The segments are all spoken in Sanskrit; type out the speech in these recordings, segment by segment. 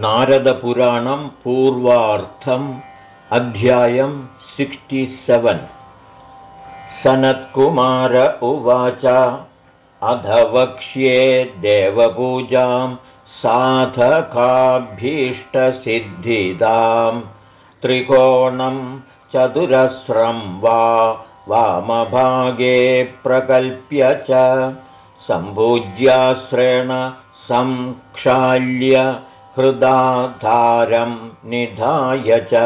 नारदपुराणं पूर्वार्थम् अध्यायं सिक्स्टिसेवन् सनत्कुमार उवाच अध वक्ष्ये देवपूजां साधकाभीष्टसिद्धिदां। त्रिकोणं चतुरस्रं वा वामभागे प्रकल्प्य च सम्पूज्याश्रेण संक्षाल्य हृदाधारं निधाय च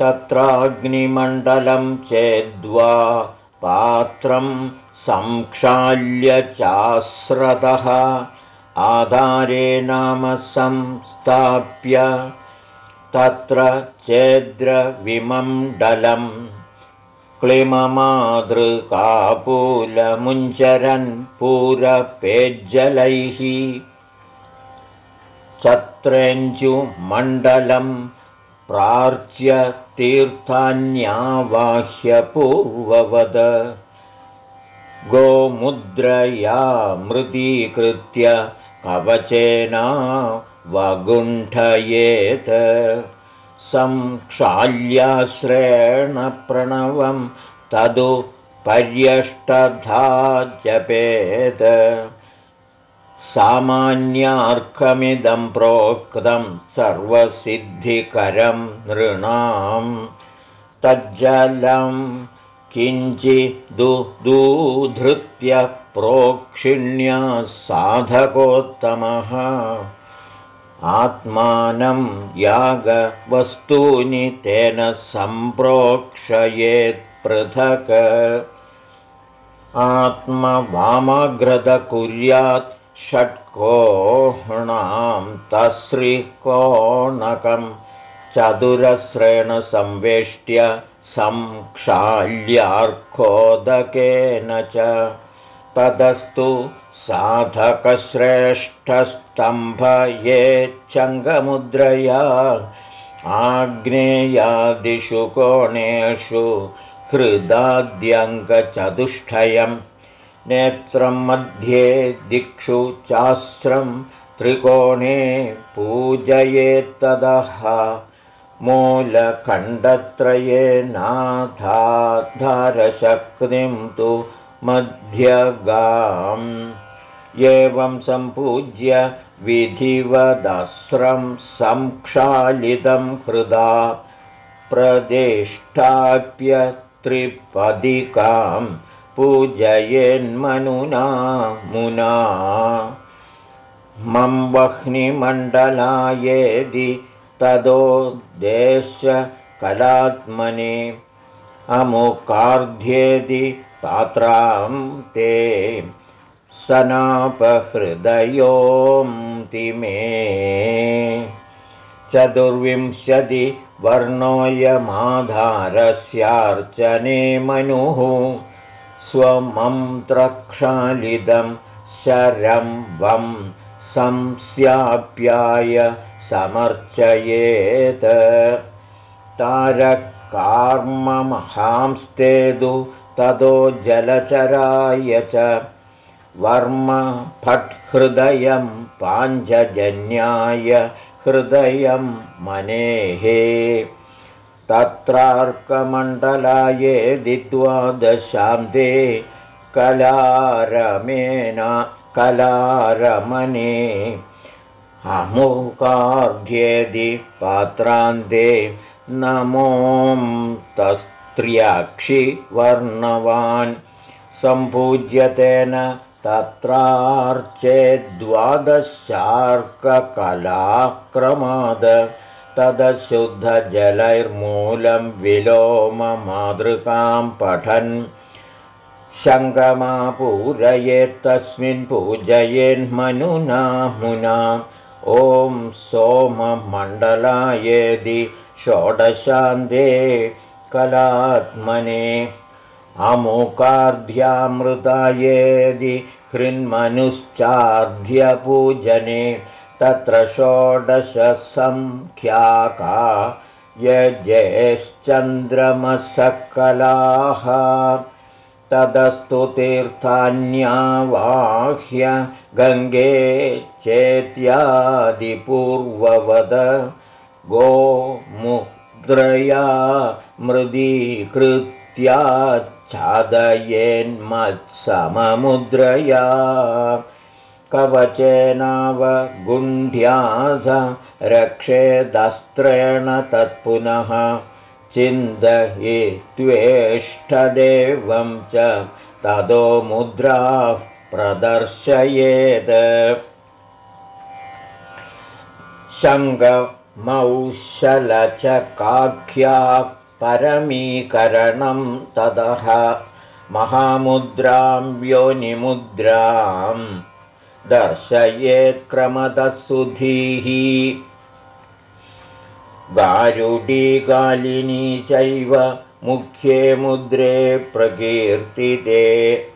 तत्राग्निमण्डलं चेद्वा पात्रं संक्षाल्य चास्रतः आधारे नाम संस्थाप्य तत्र चेद्रविमण्डलम् क्लिममादृकापूलमुञ्चरन् पूरपेज्जलैः चत्रेञ्जुमण्डलं प्रार्च्य तीर्थान्यावाह्य पूर्ववद गोमुद्रया मृदीकृत्य कवचेना वगुण्ठयेत्। संक्षाल्याश्रेण प्रणवं तदु पर्यष्टधा जपेत् सामान्यार्कमिदं प्रोक्तं सर्वसिद्धिकरं नृणां तज्जलं किञ्चिदुदूधृत्य प्रोक्षिण्या साधकोत्तमः। आत्मानं यागवस्तूनि तेन सम्प्रोक्षयेत्पृथक् आत्मवामग्रदकुर्यात् षट्कोणां तस्रिकोणकं चतुरस्रेण संवेष्ट्य संक्षाल्यार्कोदकेन च। तदस्तु साधकश्रेष्ठस्तम्भयेच्छङ्गमुद्रया आग्नेयादिषु कोणेषु हृदाद्यङ्गचतुष्टयम् नेत्रं मध्ये दिक्षु चास्रं त्रिकोणे पूजयेत्तदः। मूलखण्डत्रयेनाधारशक्तिं तु मध्यगाम्। एवं सम्पूज्य विधिवदस्रं संक्षालितं हृदा प्रदेष्टाप्य त्रिपदिकाम् पूजयेन्मनुना मुना। मम वह्निमण्डलायेदि तदो देशकलात्मने अमुकार्ध्येदि पात्रां ते सनापहृदयोन्ति मे चतुर्विंशतिवर्णोऽयमाधारस्यार्चने मनुः स्वमन्त्रक्षालिदं शरं वं संस्याप्याय समर्चयेत्। तारकार्ममहांस्तेदु ततो जलचराय च वर्म फट्हृदयं पाञ्जन्याय हृदयं मनेः तत्रार्कमण्डलाये दिद्वादशान्ते कलारमेन कलारमने अमुकार्घ्येदि पात्रान्ते नमों तस्त्र्यक्षिवर्णवान् सम्पूज्यतेन तत्रार्चेद्वादशार्ककलाक्रमाद तदशुद्धजलैर्मूलं विलोममातृकां पठन्। शङ्गमापूरयेत्तस्मिन् पूजयेन्मनुना मुना। ॐ सोममण्डलायेदि षोडशान्ते कलात्मने। अमुकार्ध्यामृतायेदि हृन्मनुश्चार्ध्यपूजने तत्र षोडशसङ्ख्याका यजेश्चन्द्रमसकलाः तदस्तु तीर्थान्यावाह्य गङ्गे चेत्यादिपूर्ववद। गोमुद्रया मृदीकृत्याच्छादयेन्मत्सममुद्रया कवचेनावगुण्ठ्यास रक्षेदस्त्रेण तत्पुनः चिन्तहि त्वेष्टदेवं च ततो मुद्राः प्रदर्शयेत्। शङ्गमौशलचकाख्या परमीकरणं ततः महामुद्रां योनिमुद्रां दर्शयेत्क्रमदसुधीः। गारुडीकालिनी चैव मुख्ये मुद्रे प्रकीर्तिते।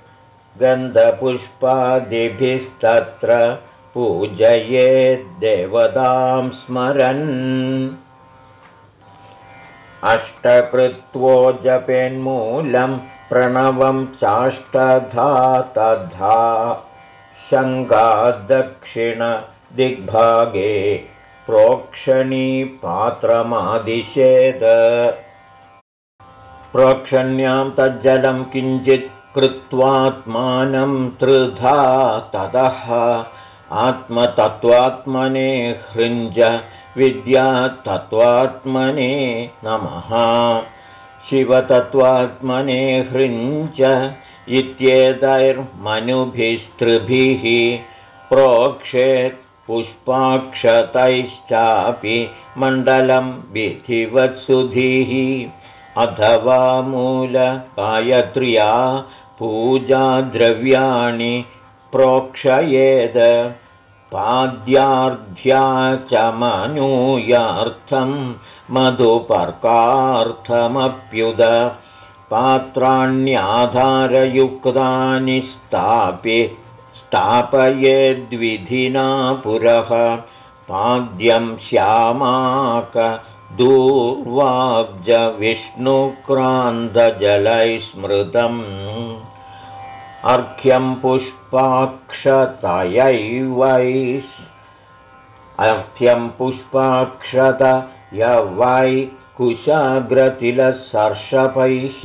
गन्धपुष्पादिभिस्तत्र पूजयेद्देवतां स्मरन्। अष्टकृत्वो जपेन्मूलं प्रणवं चाष्टधा तथा शङ्गादक्षिणदिग्भागे प्रोक्षणीपात्रमादिशेद प्रोक्षण्यां तज्जलं किञ्चित् कृत्वात्मानं त्रिधा ततः आत्मतत्त्वात्मने हृञ्ज विद्यातत्त्वात्मने नमः। शिवतत्त्वात्मने हृञ्च इत्येतैर्मनुभिस्त्रिभिः प्रोक्षेत् पुष्पाक्षतैश्चापि मण्डलं विधिवत्सुधीः। अथवा मूलगायत्र्या पूजाद्रव्याणि प्रोक्षयेद। पाद्यार्ध्या च मनूयार्थं मधुपर्कार्थमप्युद पात्राण्यधारयुक्तानि स्थापि स्थापयेद्विधिना पुरः। पाद्यं श्यामाकदूर्वाब्जविष्णुक्रान्तजलैः स्मृतम्। अर्घ्यं पुष्पाक्षतयैवै अर्घ्यं पुष्पाक्षत यवै कुशाग्रतिलसर्षपैः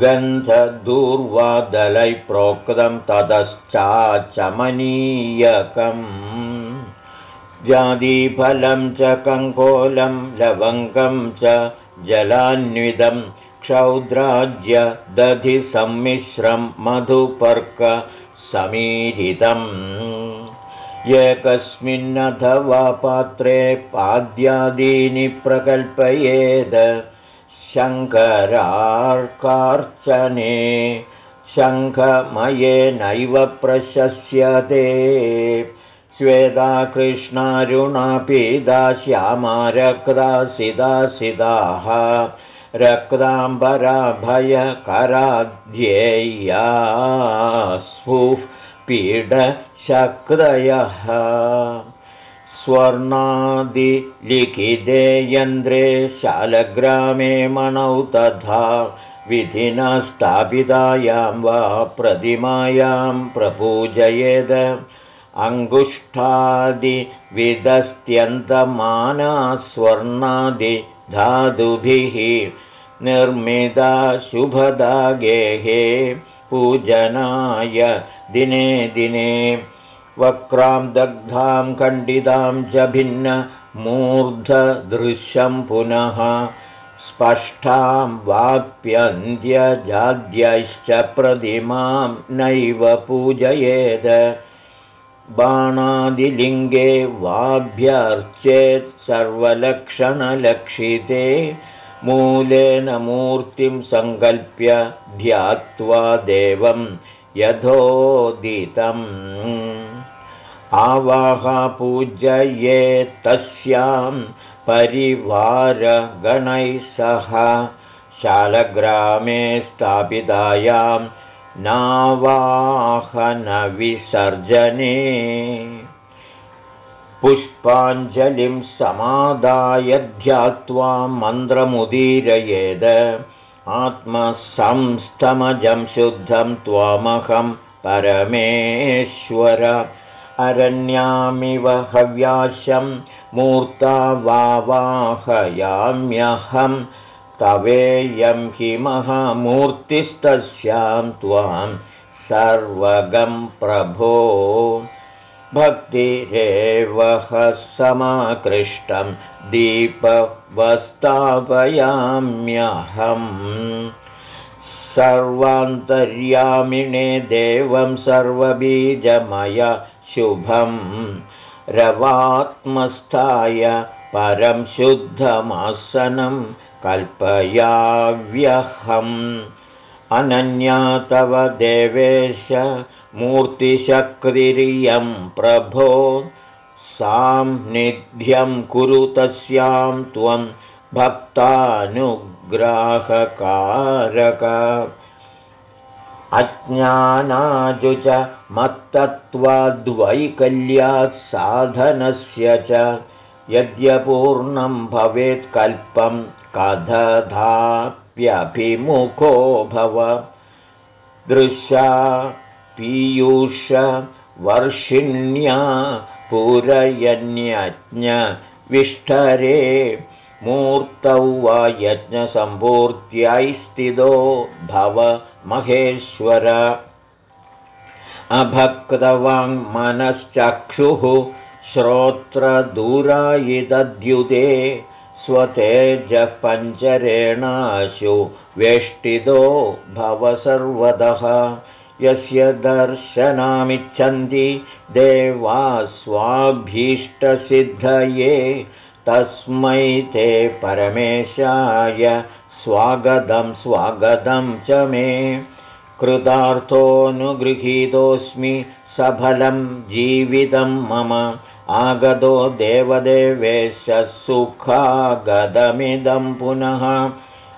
गन्धदूर्वादलै प्रोक्तं ततश्चाचमनीयकम् जादीफलं च कङ्कोलं लवङ्गं च जलान्वितं क्षौद्राज्य दधिसम्मिश्रं मधुपर्कसमीरितम् एकस्मिन्नथवा पात्रे पाद्यादीनि प्रकल्पयेद शङ्करार्कार्चने शङ्खमयेनैव प्रशस्यते। श्वेता कृष्णारुणापीदा श्यामा रक्तासिदासिदाः रक्ताम्बराभयकराध्येयास्फुः पीडशक्रयः स्वर्णादिलिखिते यन्द्रे शालग्रामे मणौ तथा विधिना स्थापितायां वा प्रतिमायां प्रपूजयेद। अङ्गुष्ठादिविदस्त्यन्तमाना स्वर्णादिधातुभिः निर्मिता शुभदागेहे पूजनाय दिने दिने वक्रां दग्धां खण्डितां च भिन्नमूर्धदृश्यं पुनः स्पष्टां वाप्यन्त्यजाद्यैश्च प्रतिमां नैव पूजयेत् बाणादिलिङ्गे वाभ्यर्चेत् सर्वलक्षणलक्षिते मूलेन मूर्तिं सङ्कल्प्य ध्यात्वा देवं यथोदितम् आवाहपूजये तस्यां परिवारगणैः सह। शालग्रामे स्थापितायां नावाहनविसर्जने। पुष्पाञ्जलिं समादाय ध्यात्वा मन्त्रमुदीरयेद। आत्मसंस्थमजं शुद्धं त्वमहं परमेश्वर अरण्यामिव हव्याशं मूर्ता वावाहयाम्यहं तवेयं हि महामूर्तिस्तस्यां त्वां सर्वगं प्रभो। भक्तिरेव समाकृष्टं दीपवस्तापयाम्यहम् सर्वान्तर्यामिणे देवं सर्वबीजमय शुभं रवात्मस्थाय परं शुद्धमासनं कल्पयाव्यहम्। अनन्या तव देवेश मूर्तिशक्तिरियं प्रभो। साम्निध्यं कुरु तस्यां त्वं भक्तानुग्राहकारक अज्ञानाजुच मत्तत्त्वाद्वैकल्यात् साधनस्य च यद्यपूर्णं भवेत्कल्पं कथधाप्यभिमुखो भव। दृशा पीयूष वर्षिण्या पूरयन्यज्ञविष्ठरे मूर्तौ वा यज्ञसम्पूर्त्यै भव महेश्वर। अभक्तवाङ्मनश्चक्षुः श्रोत्रदूरायिदद्युते स्वतेजः पञ्चरेणाशु वेष्टितो भव सर्वतः यस्य दर्शनामिच्छन्ति देवा स्वाभीष्टसिद्धये तस्मै ते परमेशाय स्वागतं स्वागतं च मे। कृतार्थोऽनुगृहीतोऽस्मि सफलं जीवितं मम। आगतो देवदेवेश सुखागदमिदं पुनः।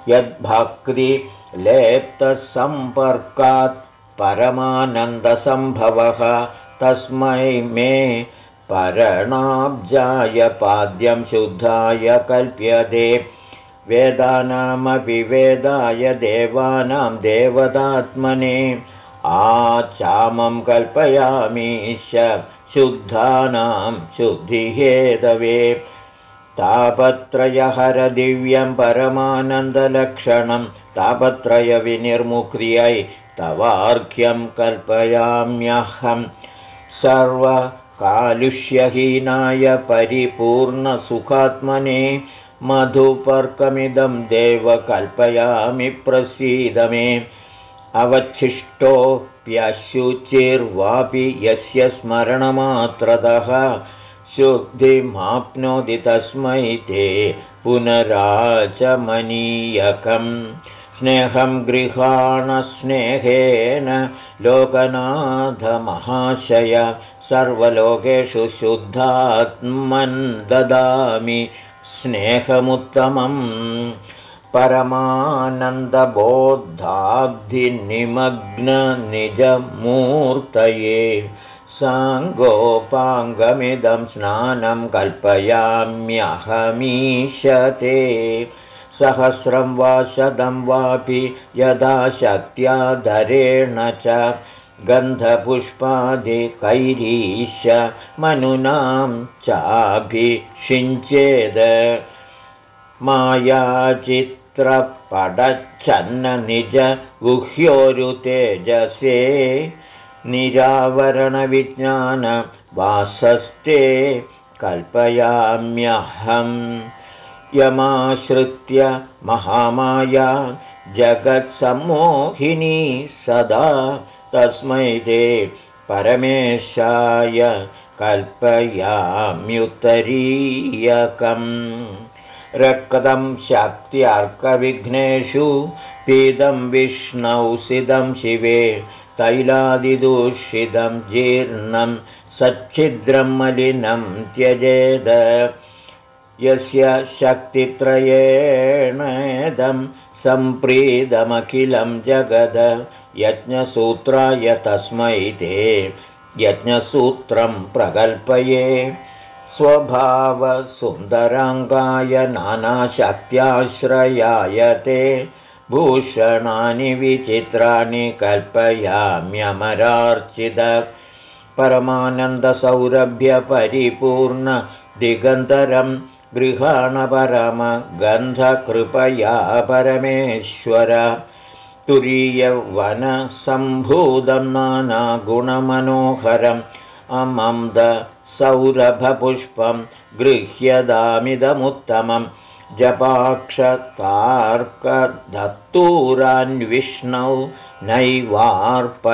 यद्भक्तिलेप्तसम्पर्कात् परमानन्दसम्भवः। तस्मै मे परणाब्जाय पाद्यं शुद्धाय कल्प्यते वेदानामपि वेदाय देवानां देवतात्मने। आचामं कल्पयामीश शुद्धानां शुद्धिहेतवे। तापत्रयहरदिव्यं परमानन्दलक्षणं तापत्रयविनिर्मुक्र्यै तवार्घ्यं कल्पयाम्यहं सर्वकालुष्यहीनाय परिपूर्णसुखात्मने मधुपर्कमिदं देव कल्पयामि प्रसीद मे। अवच्छिष्टोऽप्यशुचिर्वापि यस्य स्मरणमात्रतः। शुद्धिमाप्नोति तस्मै ते पुनराचमनीयकम्। स्नेहं गृहाणस्नेहेन लोकनाथमहाशय। सर्वलोकेषु शुद्धात्मन् ददामि स्नेहमुत्तमम् परमानन्दबोद्धाब्धिनिमग्ननिजमूर्तये साङ्गोपाङ्गमिदं स्नानं कल्पयाम्यहमीशते। सहस्रं वा शतं वापि यदा शक्त्याधरेण च गन्धपुष्पादिकैरीश मनुनां चाभिषिञ्चेद मायाचित्रपडच्छन्न निज गुह्योरुतेजसे निरावरणविज्ञानवासस्ते कल्पयाम्यहम्। यमाश्रित्य महामाया जगत्सम्मोहिनी सदा तस्मै ते परमेशाय कल्पयाम्युत्तरीयकम्। रक्तं शक्त्यर्कविघ्नेषु पीदं विष्णौसिदं शिवे तैलादिदूषितं जीर्णं सच्छिद्रं मलिनं त्यजेद। यस्य शक्तित्रयेणेदं सम्प्रीदमखिलं जगद यज्ञसूत्राय तस्मै ते। यज्ञसूत्रं प्रकल्पये। स्वभावसुन्दराङ्गाय नानाशक्त्याश्रयाय ते। भूषणानि विचित्राणि कल्पयाम्यमरार्चित। परमानन्दसौरभ्यपरिपूर्णदिगन्धरं गृहाणपरमगन्धकृपया परमेश्वर तुरीयवनसम्भूतं नानागुणमनोहरम् अमं सौरभपुष्पं गृह्यदामिदमुत्तमं जपाक्षतार्कधत्तूरान्विष्णौ नैवार्पयेत्क्वचित्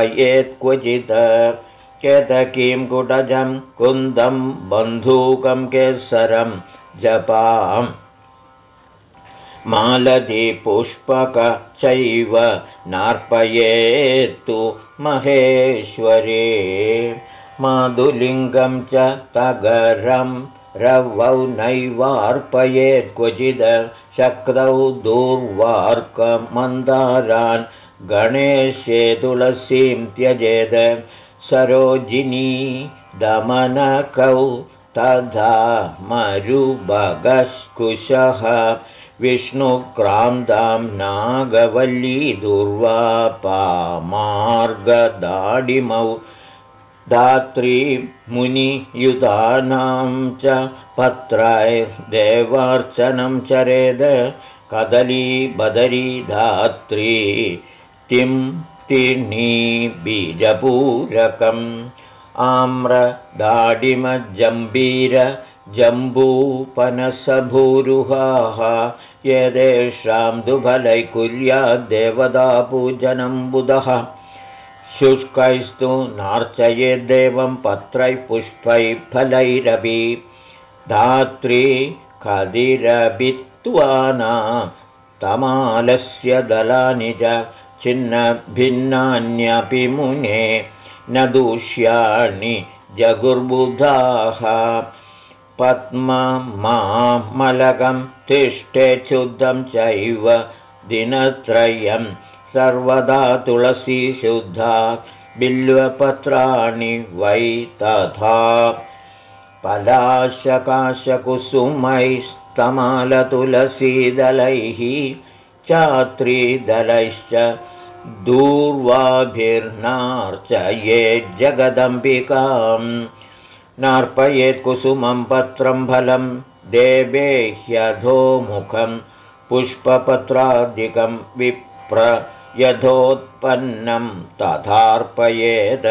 केतकीं कुटजं कुन्दं बन्धूकं केसरं जपाम् मालतीपुष्पक चैव नार्पयेत्तु महेश्वरे। माधुलिङ्गं च तगरं रवौ नैवार्पयेत् क्वचिद् शक्तौ दूर्वार्कमन्दारान् गणेशे तुलसीं त्यजेद सरोजिनी दमनकौ तथा मरुभगस्कुशः विष्णुक्रान्तां नागवल्ली दुर्वापामार्गदाडिमौ धात्री मुनियुतानां च पत्रैर्देवार्चनं चरेद कदली बदरी धात्री तिं तिणी बीजपूरकम् आम्रदाडिमजम्बीर जम्बूपनसभूरुहाः यदेषां दुबलैकुर्याद्देवतापूजनं बुधः। शुष्कैस्तु नार्चयेद्देवं पत्रैः पुष्पैः फलैरपि। धात्री खदिरभित्वाना तमालस्य दलानि च छिन्नभिन्नान्यपि मुने। न दूष्याणि जगुर्बुधाः पद्ममामलकं तिष्ठेच्छुद्धं चैव दिनत्रयम् सर्वदा तुलसीशुद्धा बिल्वपत्राणि वै तथा पलाशकाशकुसुमैस्तमालतुलसीदलैः चात्रीदलैश्च दूर्वाभिर्नार्चयेज्जगदम्बिकाम् नार्पयेत् कुसुमं पत्रं फलं देवेह्यधोमुखं पुष्पपत्रादिकं विप्र यथोत्पन्नं तथार्पयेत्।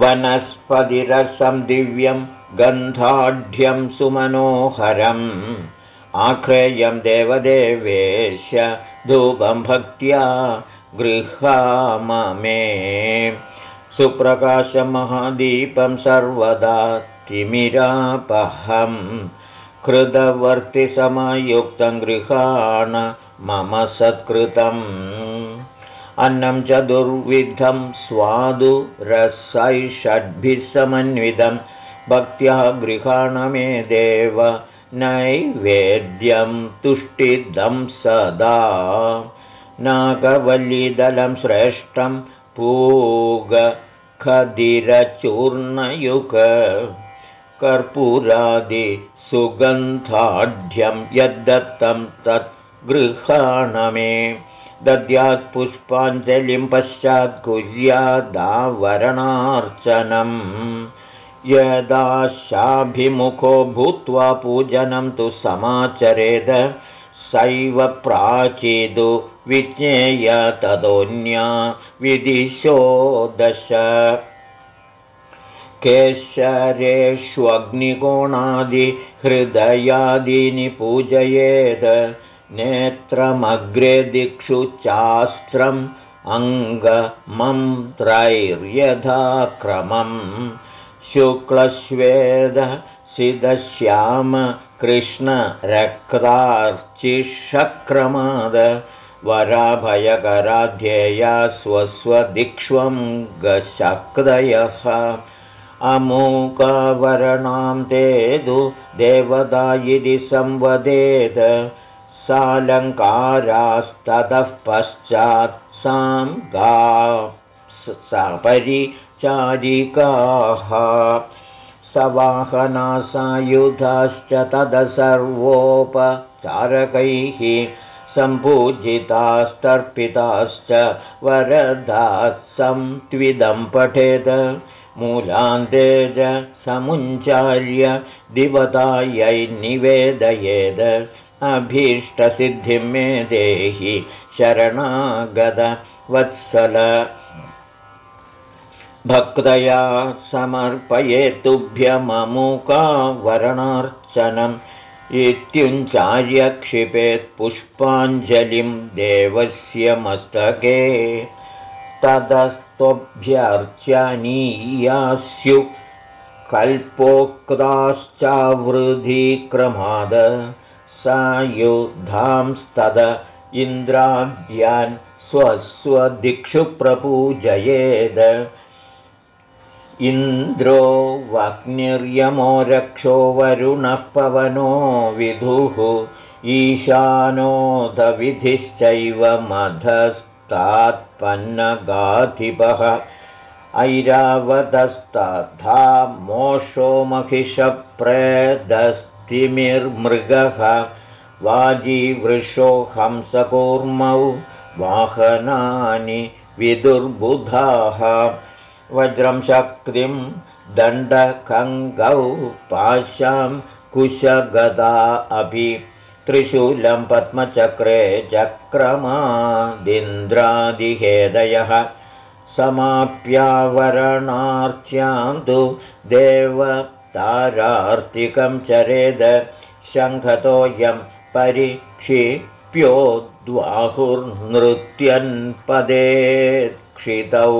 वनस्पतिरसं दिव्यं गन्धाढ्यं सुमनोहरम् आख्रेयं देवदेवेश धूपं भक्त्या गृहाममे सुप्रकाशमहादीपं सर्वदा तिमिरापहम् कृतवर्तिसमयुक्तं गृहाण मम सत्कृतम्। अन्नं च रसैषड्भिः समन्वितं। भक्त्या गृहाण मे देव नैवेद्यं तुष्टिदं सदा। नागवल्लीदलं श्रेष्ठं पूगखदिरचूर्णयुक कर्पूरादिसुगन्धाढ्यं यद्दत्तं तत् गृहाण मे दद्यात् पुष्पाञ्जलिं पश्चात् कुर्यादावरणार्चनम् यदाशाभिमुखो भूत्वा पूजनं तु समाचरेद सैव प्राचीदु विज्ञेय तदोन्या विदिशो दश। केशरेष्वग्निकोणादिहृदयादीनि पूजयेत् नेत्रमग्रे दिक्षु चास्त्रम् अङ्गमन्त्रैर्यथाक्रमम्। शुक्लश्वेदसिदश्याम कृष्णरक्तार्चिषक्रमाद वराभयकराध्येया स्वस्वदिक्ष्वं गशक्दयः अमूकवर्णां तेदु देवता इति संवदेत् सालङ्कारास्ततः पश्चात् सां गा सपरिचारिकाः सवाहनासायुधाश्च तद सर्वोपचारकैः सम्पूजितास्तर्पिताश्च वरदात्सं त्विदं मूलान्ते च समुञ्चार्य दिवतायै निवेदयेद। अभीष्टसिद्धिं मे देहि शरणागतवत्सल भक्तया समर्पये तुभ्यममुका वरणार्चनम् इत्युञ्चार्यक्षिपेत् पुष्पाञ्जलिं देवस्य मस्तके। ततस्त्वभ्यर्चनीयास्यु कल्पोक्ताश्चावृधिक्रमाद सायुधांस्तद इन्द्राद्यान् स्वस्वदिक्षु प्रपूजयेद इन्द्रो वग्निर्यमो रक्षो वरुणः पवनो विधुः ईशानोदविधिश्चैव मधस्तात्पन्नगाधिपः। ऐरावतस्तथा मोषो महिषप्रेदस्तिमिर्मृगः। वाजीवृषो हंसकूर्मौ वाहनानि विदुर्बुधाः वज्रं शक्तिं दण्डकङ्गौ पाशां कुशगदा अपि। त्रिशूलं पद्मचक्रे चक्रमादिन्द्रादिहेदयः। समाप्यावरणार्च्यां तु देवतारार्तिकं चरेद शङ्खतोऽयं क्षितौ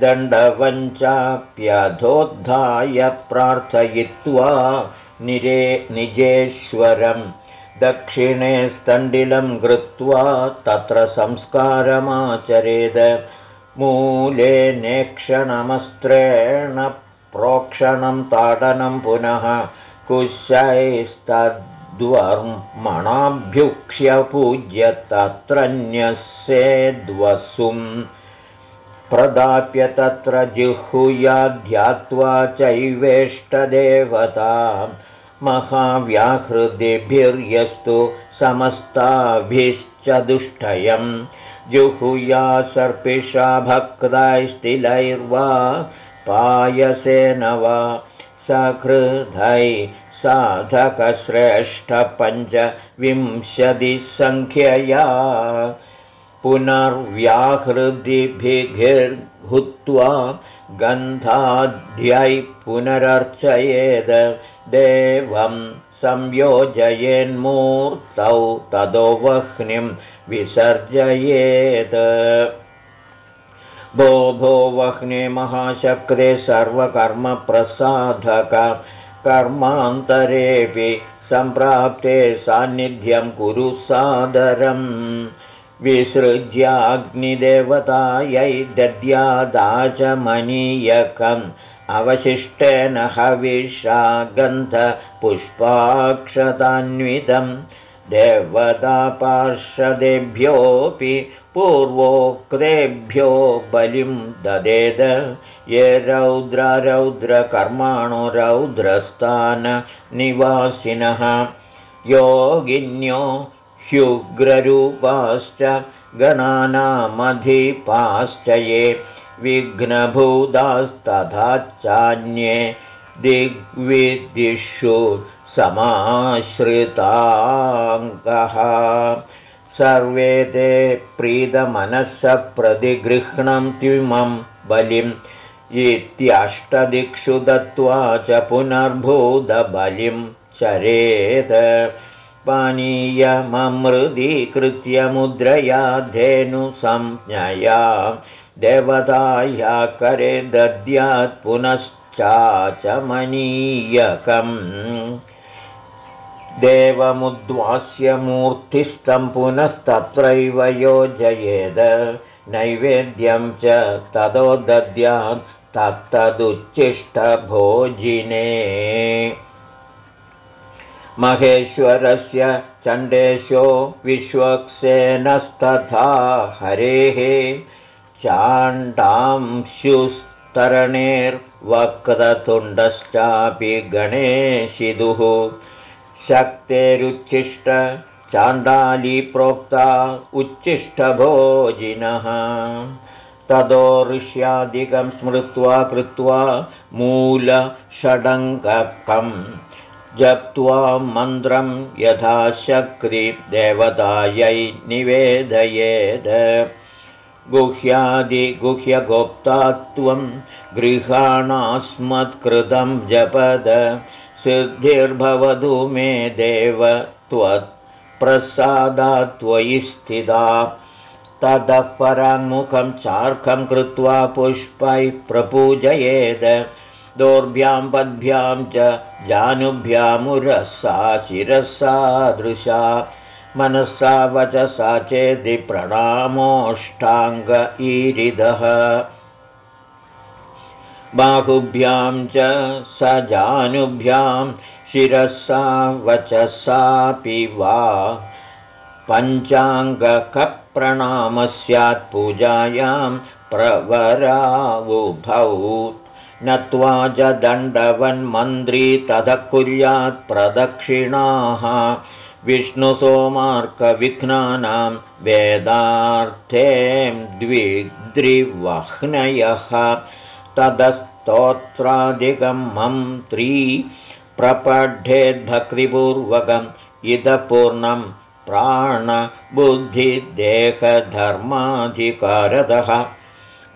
दण्डवञ्चाप्यधोद्धाय प्रार्थयित्वा निरे निजेश्वरं दक्षिणे स्तण्डिलं कृत्वा तत्र संस्कारमाचरेद। मूले नेक्षणमस्त्रेण प्रोक्षणं ताडनं पुनः कुशैस्तद्वर्मणाभ्युक्ष्य पूज्य तत्रन्यस्येद्वसुम् प्रदाप्य तत्र जिह्ूयाध्यात्वा चैवेष्टदेवता महाव्याहृदिभिर्यस्तु समस्ताभिश्च दुष्टयम् जुहुया सर्पिषा भक्तास्तिलैर्वा पायसेन वा सकृधै साधकश्रेष्ठपञ्चविंशतिसङ्ख्यया पुनर्व्याहृदिभिर्भूत्वा गन्धाध्यै पुनरर्चयेद देवं संयोजयेन्मूर्तौ तदो वह्निं विसर्जयेत् भो भो वह्ने महाशक्रे सर्वकर्मप्रसाधक कर्मान्तरेऽपि सम्प्राप्ते सान्निध्यं कुरु सादरम् विसृज्याग्निदेवतायै दद्यादाचमनीयकम् अवशिष्टेन हविषा गन्धपुष्पाक्षतान्वितं देवतापार्षदेभ्योऽपि पूर्वोक्तेभ्यो बलिं ददेद। ये रौद्ररौद्रकर्माणो रौद्रस्थाननिवासिनः। योगिन्यो ह्युग्ररूपाश्च गणानामधिपाश्च ये विघ्नभूतास्तथा चान्ये दिग्विदिषु समाश्रिताङ्गः। सर्वे ते प्रीतमनः प्रतिगृह्णन्त्युमं बलिम् इत्यष्टदिक्षु दत्त्वा च पुनर्भूतबलिं चरेत् पानीयममृदीकृत्य मुद्रया धेनुसंज्ञया देवताया करे दद्यात् पुनश्चाचमनीयकम्। देवमुद्वास्य मूर्तिस्थं पुनस्तत्रैव योजयेद। नैवेद्यं च ततो दद्यात् तत्तदुच्चिष्टभोजिने महेश्वरस्य चण्डेशो विश्वक्सेनस्तथा हरेः चाण्डांशुस्तरणेर्वक्रतुण्डश्चापि गणेशिदुः शक्तेरुच्छिष्ट चाण्डालीप्रोक्ता उच्चिष्टभोजिनः ततो ऋष्यादिकं स्मृत्वा कृत्वा मूलषडङ्गकम् जप्त्वा मन्त्रं यथा शक्रिदेवतायै निवेदयेद। गुह्यादिगुह्यगोप्ता त्वं गृहाणास्मत्कृतं जपद। सिद्धिर्भवतु मे देव त्वत्प्रसादात्त्वयि स्थिता। ततः पराङ्मुखं चार्कं कृत्वा पुष्पैः प्रपूजयेद दोर्भ्यां पद्भ्यां च जानुभ्यामुरसा शिरसादृशा मनसा वचसा चेति प्रणामोष्टाङ्ग ईरिदः बाहुभ्यां च स जानुभ्यां शिरसा वचसापि वा। पञ्चाङ्गकप्रणामः स्यात् पूजायां प्रवरावुभौ नत्वा च दण्डवन्मन्त्री ततः कुर्यात् प्रदक्षिणाः। विष्णुसोमार्कविघ्नानां वेदार्थें द्विद्रिवह्नयः। ततस्तोत्रादिकं मन्त्री प्रपठेद्भक्तिपूर्वकम् इतः पूर्णं प्राणबुद्धिदेहधर्माधिकारतः।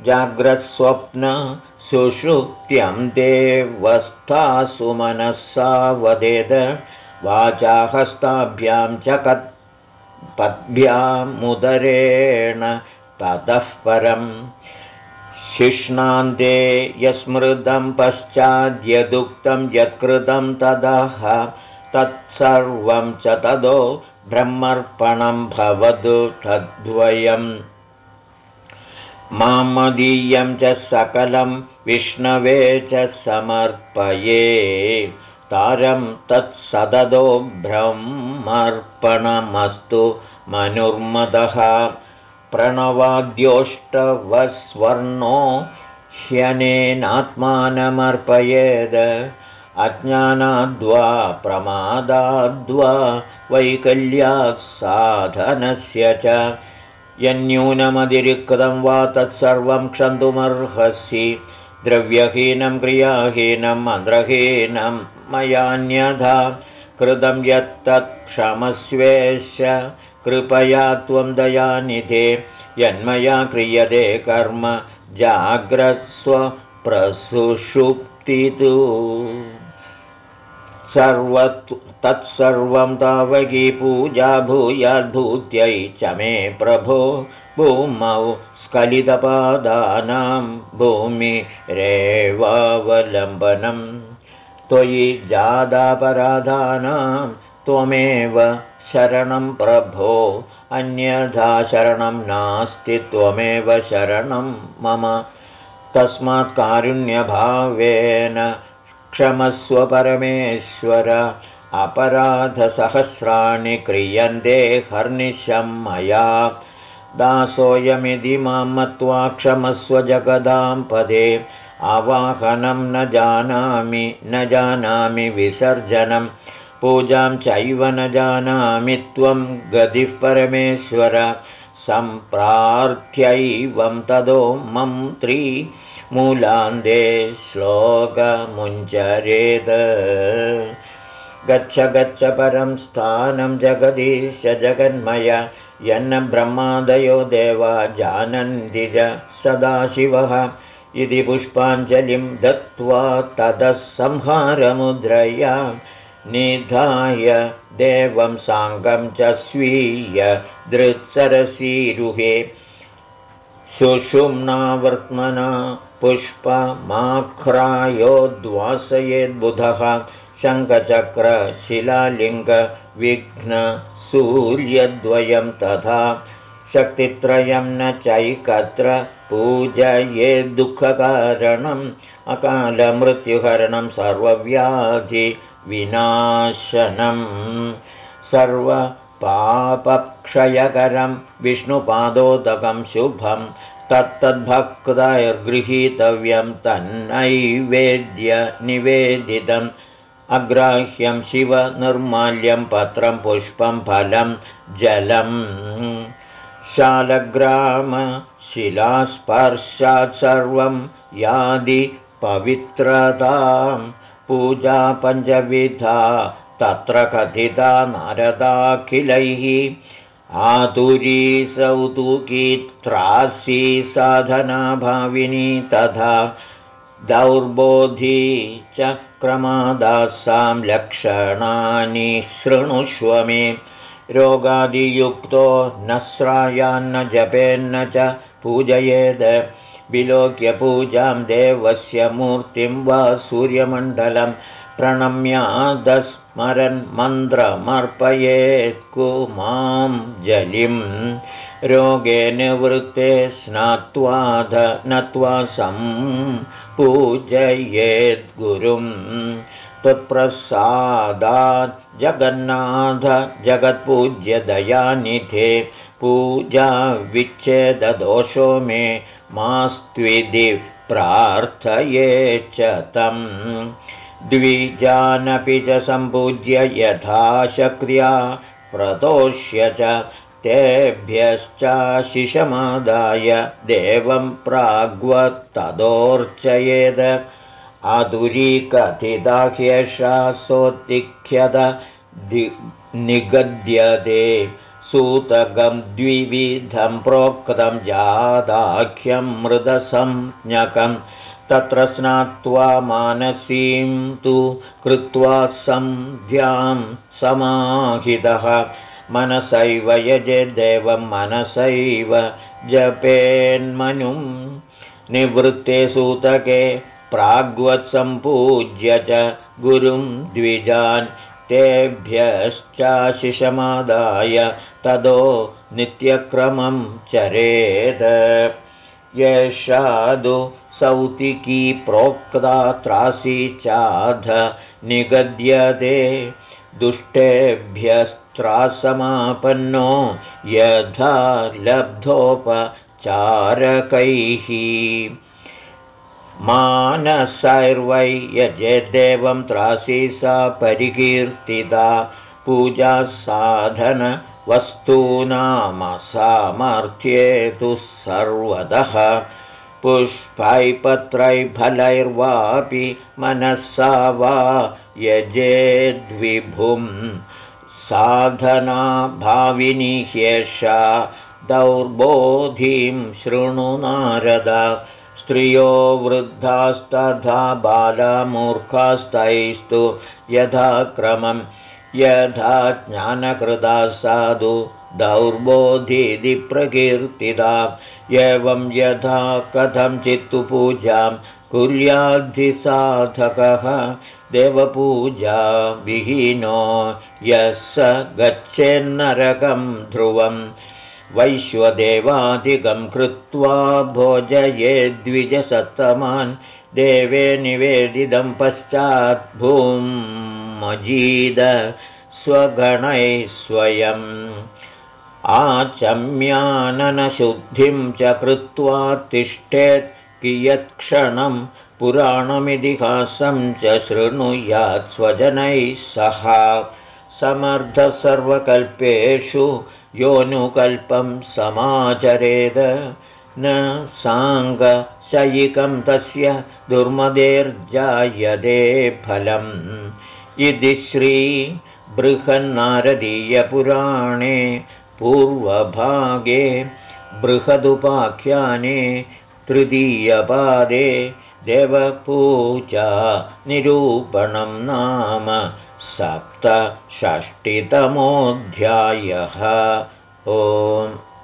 जाग्रत्स्वप्न सुषुप्त्यं देवस्थासु मनःसा वदेद। वाचाहस्ताभ्यां च पद्भ्यामुदरेण ततः परम् शिष्णान्ते यस्मृतं पश्चाद्यदुक्तं यत्कृतं तदः तत्सर्वं च तदो ब्रह्मर्पणं भवतु तद्वयम् मामदीयं च सकलं विष्णवे च समर्पये। तारं तत्सददो ब्रह्मर्पणमस्तु। मनुर्मदः प्रणवाद्योष्टवस्वर्णो ह्यनेनात्मानमर्पयेद। अज्ञानाद्वा प्रमादाद्वा वैकल्यात् साधनस्य च। यन्यूनमतिरिक्तं वा तत्सर्वं क्षन्तुमर्हसि द्रव्यहीनं क्रियाहीनं मन्त्रहीनं मयान्यथा कृतं यत्तत् क्षमस्वेश कृपया त्वं दयानिधे यन्मया क्रियते कर्म जाग्रस्वप्रसुषुप्तितु तत्सर्वं तावकी पूजा भूयाद्भूत्यै च मे प्रभो भूमौ स्खलितपादानां भूमिरेवावलम्बनं। त्वयि जादापराधानां त्वमेव शरणं प्रभो अन्यथा शरणं नास्ति त्वमेव शरणं मम। तस्मात् कारुण्यभावेन क्षमस्व परमेश्वर अपराधसहस्राणि क्रियन्ते हर्निशं मया दासोऽयमिति मां मत्वा क्षमस्व जगदां पदे। आवाहनं न जानामि न जानामि विसर्जनं। पूजां चैव न जानामि त्वं गतिः परमेश्वर। सम्प्रार्थ्यैवं तदो मन्त्री मूलान्ते श्लोकमुञ्चरेद गच्छ गच्छ परं स्थानं जगदीश जगन्मय यन्न ब्रह्मादयो देवा जानन्ति च सदाशिवः। इति पुष्पाञ्जलिं दत्त्वा ततः संहारमुद्रया। निधाय देवं साङ्गं च स्वीय दृत्सरसीरुहे सुषुम्नावर्त्मना पुष्पमाख्रायोद्वासयेद्बुधः शङ्खचक्रशिलालिङ्गविघ्नसूर्यद्वयं तथा शक्तित्रयं न चैकत्र पूजयेद्दुःखकारणम् अकालमृत्युहरणं सर्वव्याधिविनाशनम् सर्वपापक्षयकरं विष्णुपादोदकं शुभम् तत्तद्भक्तैर्गृहीतव्यं तन्नैवेद्य निवेदितं अग्राह्यं शिवनिर्माल्यं पत्रं पुष्पं फलं जलम् शालग्रामशिलास्पर्शात् सर्वं यादि पवित्रतां। पूजा पञ्चविधा तत्र कथिता नारदाखिलैः। आतुरी सौतुकी त्रासी साधना भाविनी तथा दौर्बोधी च क्रमादासां लक्षणानि शृणुष्व मे। रोगादियुक्तो न श्रायान्न जपेन्न च पूजयेद्। विलोक्यपूजां देवस्य मूर्तिं वा सूर्यमण्डलं प्रणम्यादस्मरन् मन्त्रमर्पयेत्कु मां जलिम्। रोगे निवृत्ते स्नात्वाध नत्वा सं पूजयेद्गुरुम् त्वत्प्रसादात् जगन्नाथ जगत्पूज्य दयानिधे पूजा विच्छेददोषो मे मास्त्विधि च तम् द्विजानपि च सम्पूज्य यथा शक्र्या प्रतोष्य च तेभ्यश्चाशिषमादाय देवं प्राग्वत्तदोर्चयेद। आधुरीकथिताह्येषा सोत्तिख्यत निगद्यते। सूतकं द्विविधं प्रोक्तं जादाख्यं मृदसंज्ञकं। तत्र स्नात्वा मानसीं तु कृत्वा सन्ध्यां समाहितः मनसैव यजेदेवं मनसैव जपेन्मनुं। निवृत्ते सूतके प्राग्वत्सम्पूज्य च गुरुं द्विजान्। तेभ्यश्चाशिषमादाय तदो नित्यक्रमं चरेद यशादु सौतिकी प्रोक्ता त्रासी चाध निगद्यते दुष्टेभ्यस्त्रासमापन्नो यथा लब्धोपचारकैः। मानसैर्वै यजेदेवं त्रासी सा परिकीर्तिता पूजा तु सर्वतः पुष्पैपत्रैफलैर्वापि मनसा वा यजेद्विभुं साधना भाविनी ह्येषा दौर्बोधिं शृणु नारद। स्त्रियो वृद्धास्तथा बालामूर्खास्तैस्तु यथा क्रमं यथा ज्ञानकृता साधु दौर्बोधिति प्रकीर्तिता। एवं यथा कथं चित्तु पूजां कुर्याद्धिसाधकः देवपूजा विहीनो यः स गच्छेन्नरकं ध्रुवम्। वैश्वदेवादिकं कृत्वा भोजयेद्विजसत्तमान् देवे निवेदितं पश्चात् भूमजीद स्वगणैः स्वयम्। आचम्याननशुद्धिं च कृत्वा तिष्ठेत् कियत्क्षणं पुराणमितिहासं च शृणुयात् स्वजनैः सह। समर्थसर्वकल्पेषु योऽनुकल्पं समाचरेद। न साङ्गशयिकं तस्य दुर्मदेर्जायते फलम्। इति श्रीबृहन्नारदीयपुराणे पूर्वभागे बृहदुपाख्याने तृतीयपादे देवपूजा निरूपणं नाम सप्तषष्टितमोऽध्यायः। ओम्